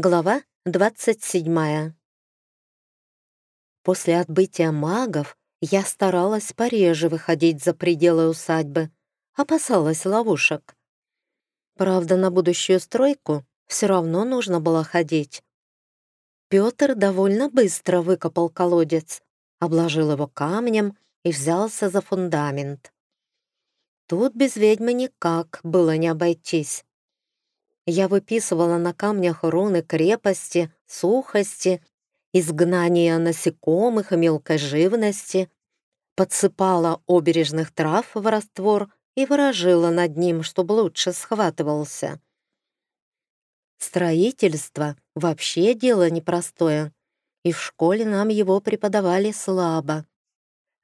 Глава 27. После отбытия магов я старалась пореже выходить за пределы усадьбы, опасалась ловушек. Правда, на будущую стройку все равно нужно было ходить. Петр довольно быстро выкопал колодец, обложил его камнем и взялся за фундамент. Тут без ведьмы никак было не обойтись. Я выписывала на камнях руны крепости, сухости, изгнания насекомых и мелкой живности, подсыпала обережных трав в раствор и выражила над ним, чтобы лучше схватывался. Строительство — вообще дело непростое, и в школе нам его преподавали слабо.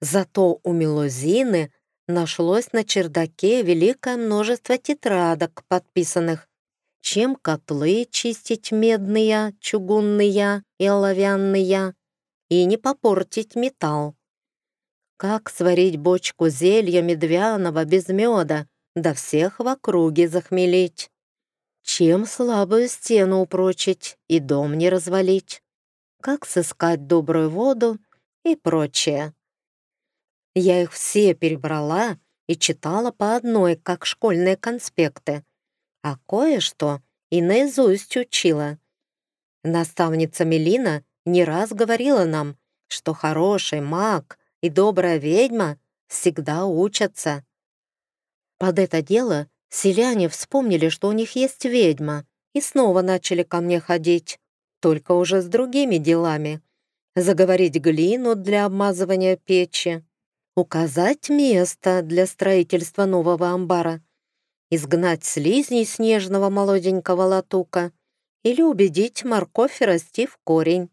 Зато у Мелозины нашлось на чердаке великое множество тетрадок, подписанных чем котлы чистить медные, чугунные и оловянные, и не попортить металл. Как сварить бочку зелья медвяного без меда, да всех в округе захмелить. Чем слабую стену упрочить и дом не развалить. Как сыскать добрую воду и прочее. Я их все перебрала и читала по одной, как школьные конспекты а кое-что и наизусть учила. Наставница Мелина не раз говорила нам, что хороший маг и добрая ведьма всегда учатся. Под это дело селяне вспомнили, что у них есть ведьма, и снова начали ко мне ходить, только уже с другими делами. Заговорить глину для обмазывания печи, указать место для строительства нового амбара — изгнать слизней снежного молоденького латука или убедить морковь расти в корень.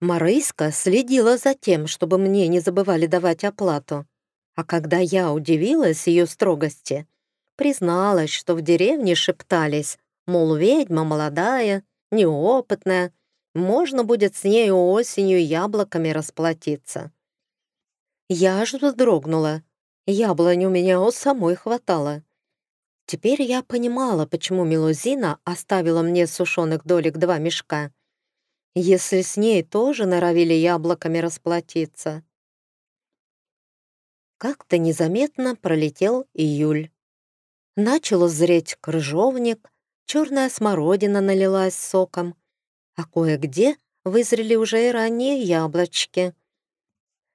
Марыська следила за тем, чтобы мне не забывали давать оплату. А когда я удивилась ее строгости, призналась, что в деревне шептались, мол, ведьма молодая, неопытная, можно будет с нею осенью яблоками расплатиться. Я аж вздрогнула, Яблонь у меня у самой хватало. Теперь я понимала, почему Мелузина оставила мне сушеных долек два мешка. Если с ней тоже норовили яблоками расплатиться. Как-то незаметно пролетел июль. Начал зреть крыжовник, черная смородина налилась соком, а кое-где вызрели уже и ранние яблочки.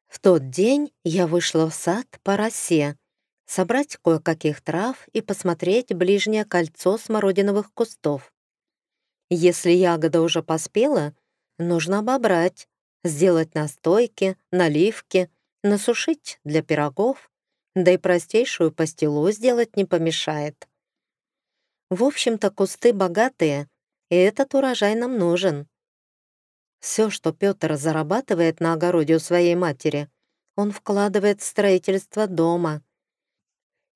В тот день я вышла в сад по росе, собрать кое-каких трав и посмотреть ближнее кольцо смородиновых кустов. Если ягода уже поспела, нужно обобрать, сделать настойки, наливки, насушить для пирогов, да и простейшую пастилу сделать не помешает. В общем-то, кусты богатые, и этот урожай нам нужен. Все, что Петр зарабатывает на огороде у своей матери, он вкладывает в строительство дома.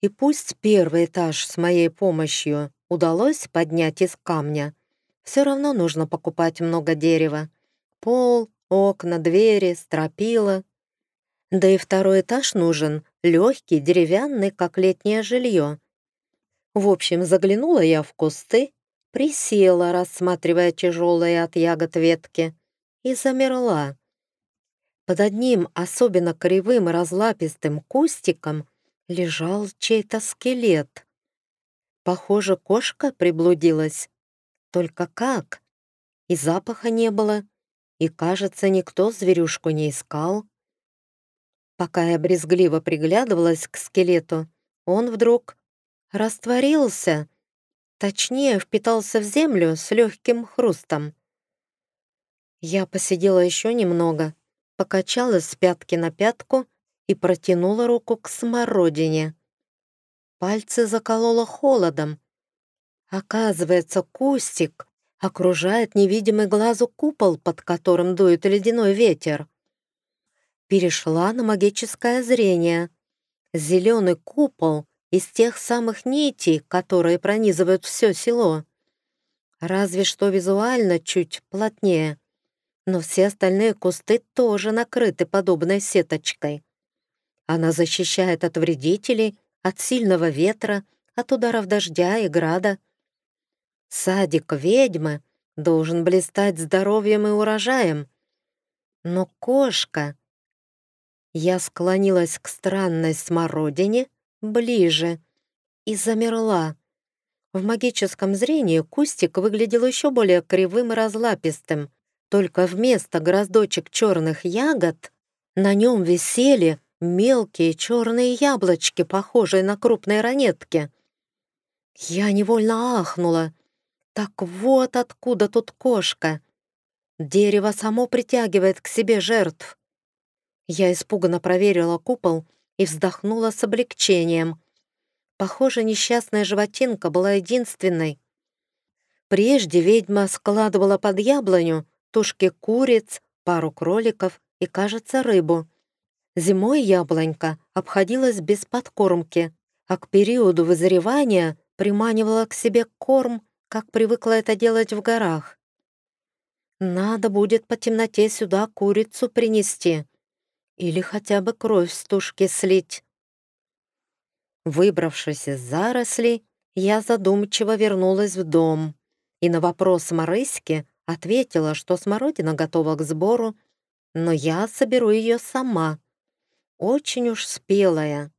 И пусть первый этаж с моей помощью удалось поднять из камня, все равно нужно покупать много дерева. Пол, окна, двери, стропила. Да и второй этаж нужен, легкий, деревянный, как летнее жилье. В общем, заглянула я в кусты, присела, рассматривая тяжелые от ягод ветки, и замерла. Под одним особенно кривым и разлапистым кустиком лежал чей-то скелет. Похоже, кошка приблудилась. Только как? И запаха не было, и, кажется, никто зверюшку не искал. Пока я брезгливо приглядывалась к скелету, он вдруг растворился, точнее, впитался в землю с легким хрустом. Я посидела еще немного, покачалась с пятки на пятку и протянула руку к смородине. Пальцы заколола холодом. Оказывается, кустик окружает невидимый глазу купол, под которым дует ледяной ветер. Перешла на магическое зрение. Зеленый купол из тех самых нитей, которые пронизывают все село. Разве что визуально чуть плотнее но все остальные кусты тоже накрыты подобной сеточкой. Она защищает от вредителей, от сильного ветра, от ударов дождя и града. Садик ведьмы должен блистать здоровьем и урожаем. Но кошка... Я склонилась к странной смородине ближе и замерла. В магическом зрении кустик выглядел еще более кривым и разлапистым, только вместо гроздочек черных ягод на нем висели мелкие черные яблочки, похожие на крупные ранетки. Я невольно ахнула. Так вот откуда тут кошка. Дерево само притягивает к себе жертв. Я испуганно проверила купол и вздохнула с облегчением. Похоже, несчастная животинка была единственной. Прежде ведьма складывала под яблоню тушки куриц, пару кроликов и, кажется, рыбу. Зимой яблонька обходилась без подкормки, а к периоду вызревания приманивала к себе корм, как привыкла это делать в горах. Надо будет по темноте сюда курицу принести или хотя бы кровь с тушки слить. Выбравшись из зарослей, я задумчиво вернулась в дом и на вопрос Марыськи ответила, что смородина готова к сбору, но я соберу ее сама. Очень уж спелая.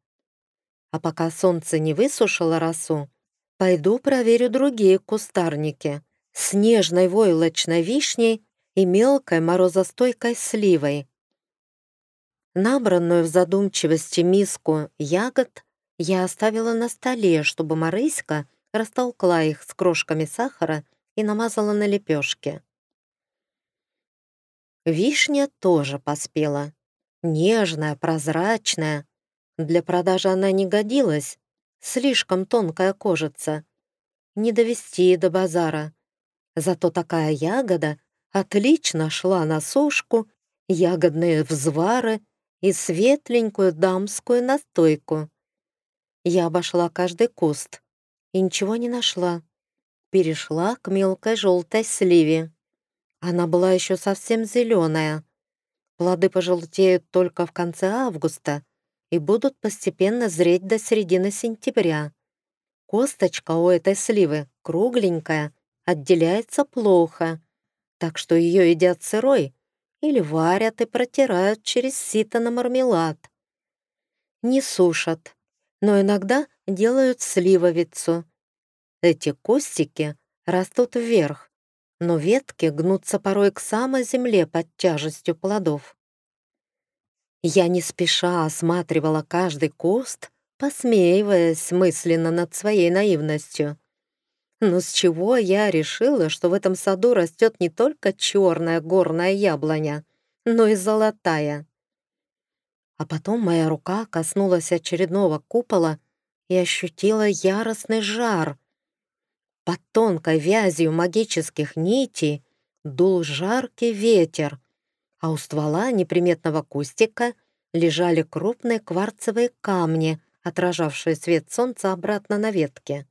А пока солнце не высушило росу, пойду проверю другие кустарники с нежной войлочной вишней и мелкой морозостойкой сливой. Набранную в задумчивости миску ягод я оставила на столе, чтобы Марыська растолкла их с крошками сахара и намазала на лепешки. Вишня тоже поспела. Нежная, прозрачная. Для продажи она не годилась. Слишком тонкая кожица. Не довести до базара. Зато такая ягода отлично шла на сушку, ягодные взвары и светленькую дамскую настойку. Я обошла каждый куст и ничего не нашла перешла к мелкой желтой сливе. Она была еще совсем зеленая. Плоды пожелтеют только в конце августа и будут постепенно зреть до середины сентября. Косточка у этой сливы кругленькая, отделяется плохо, так что ее едят сырой или варят и протирают через сито на мармелад. Не сушат, но иногда делают сливовицу — эти кустики растут вверх, но ветки гнутся порой к самой земле под тяжестью плодов. Я не спеша осматривала каждый куст, посмеиваясь мысленно над своей наивностью. Но с чего я решила, что в этом саду растет не только черная горная яблоня, но и золотая? А потом моя рука коснулась очередного купола и ощутила яростный жар, под тонкой вязью магических нитей дул жаркий ветер, а у ствола неприметного кустика лежали крупные кварцевые камни, отражавшие свет солнца обратно на ветке.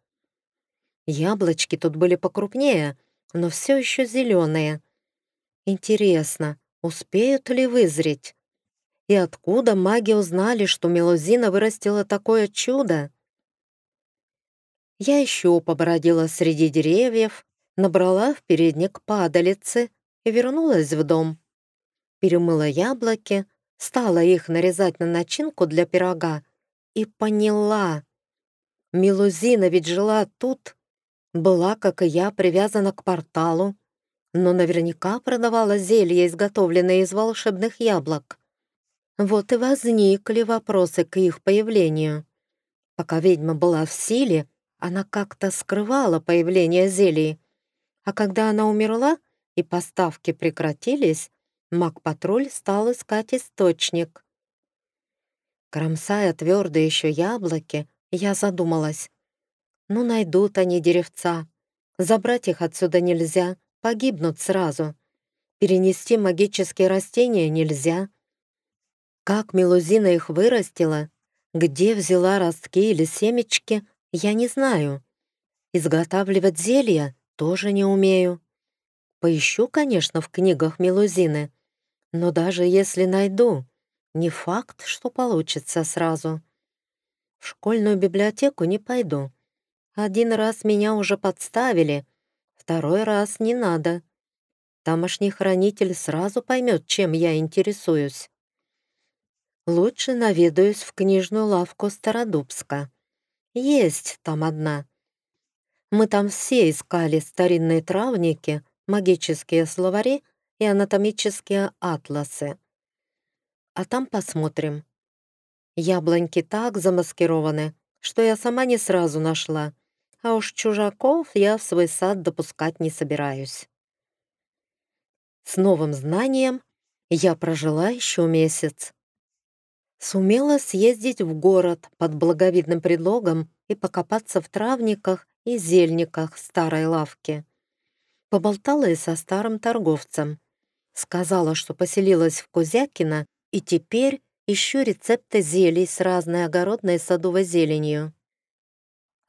Яблочки тут были покрупнее, но все еще зеленые. Интересно, успеют ли вызреть? И откуда маги узнали, что Мелузина вырастила такое чудо? Я еще побродила среди деревьев, набрала в передник падалицы и вернулась в дом. Перемыла яблоки, стала их нарезать на начинку для пирога и поняла. Милузина ведь жила тут, была, как и я, привязана к порталу, но наверняка продавала зелья, изготовленные из волшебных яблок. Вот и возникли вопросы к их появлению. Пока ведьма была в силе, она как-то скрывала появление зелий. А когда она умерла и поставки прекратились, маг-патруль стал искать источник. Кромсая твердые еще яблоки, я задумалась. Ну, найдут они деревца. Забрать их отсюда нельзя, погибнут сразу. Перенести магические растения нельзя. Как Мелузина их вырастила, где взяла ростки или семечки, я не знаю. Изготавливать зелья тоже не умею. Поищу, конечно, в книгах Мелузины, но даже если найду, не факт, что получится сразу. В школьную библиотеку не пойду. Один раз меня уже подставили. Второй раз не надо. Тамошний хранитель сразу поймет, чем я интересуюсь. Лучше наведаюсь в книжную лавку Стародубска. Есть там одна. Мы там все искали старинные травники, магические словари и анатомические атласы. А там посмотрим. Яблоньки так замаскированы, что я сама не сразу нашла, а уж чужаков я в свой сад допускать не собираюсь. С новым знанием я прожила еще месяц. Сумела съездить в город под благовидным предлогом и покопаться в травниках и зельниках старой лавки. Поболтала и со старым торговцем. Сказала, что поселилась в Кузякино и теперь ищу рецепты зелий с разной огородной и садовой зеленью.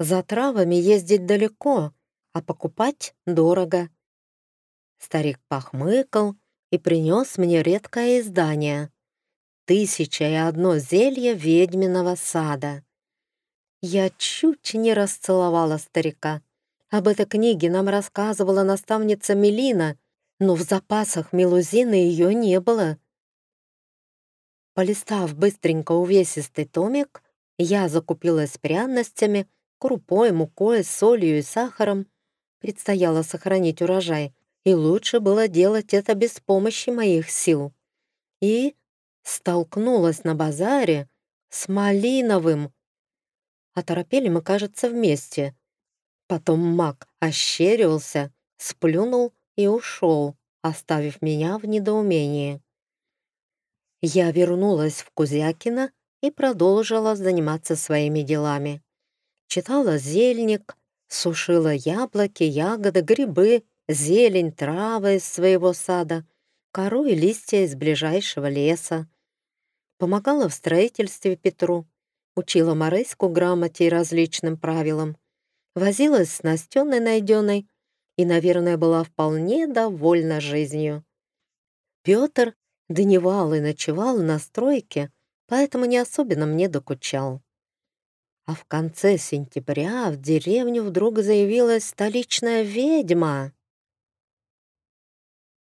За травами ездить далеко, а покупать дорого. Старик похмыкал и принес мне редкое издание «Тысяча и одно зелье ведьминого сада». Я чуть не расцеловала старика. Об этой книге нам рассказывала наставница Мелина, но в запасах Мелузины ее не было. Полистав быстренько увесистый томик, я закупилась пряностями, крупой, мукой, солью и сахаром. Предстояло сохранить урожай, и лучше было делать это без помощи моих сил. И столкнулась на базаре с малиновым, Оторопели мы, кажется, вместе. Потом маг ощерился, сплюнул и ушел, оставив меня в недоумении. Я вернулась в Кузякино и продолжила заниматься своими делами. Читала зельник, сушила яблоки, ягоды, грибы, зелень, травы из своего сада, кору и листья из ближайшего леса. Помогала в строительстве Петру, учила Морейску грамоте и различным правилам, возилась с Настеной найденной и, наверное, была вполне довольна жизнью. Петр дневал и ночевал на стройке, поэтому не особенно мне докучал. А в конце сентября в деревню вдруг заявилась столичная ведьма.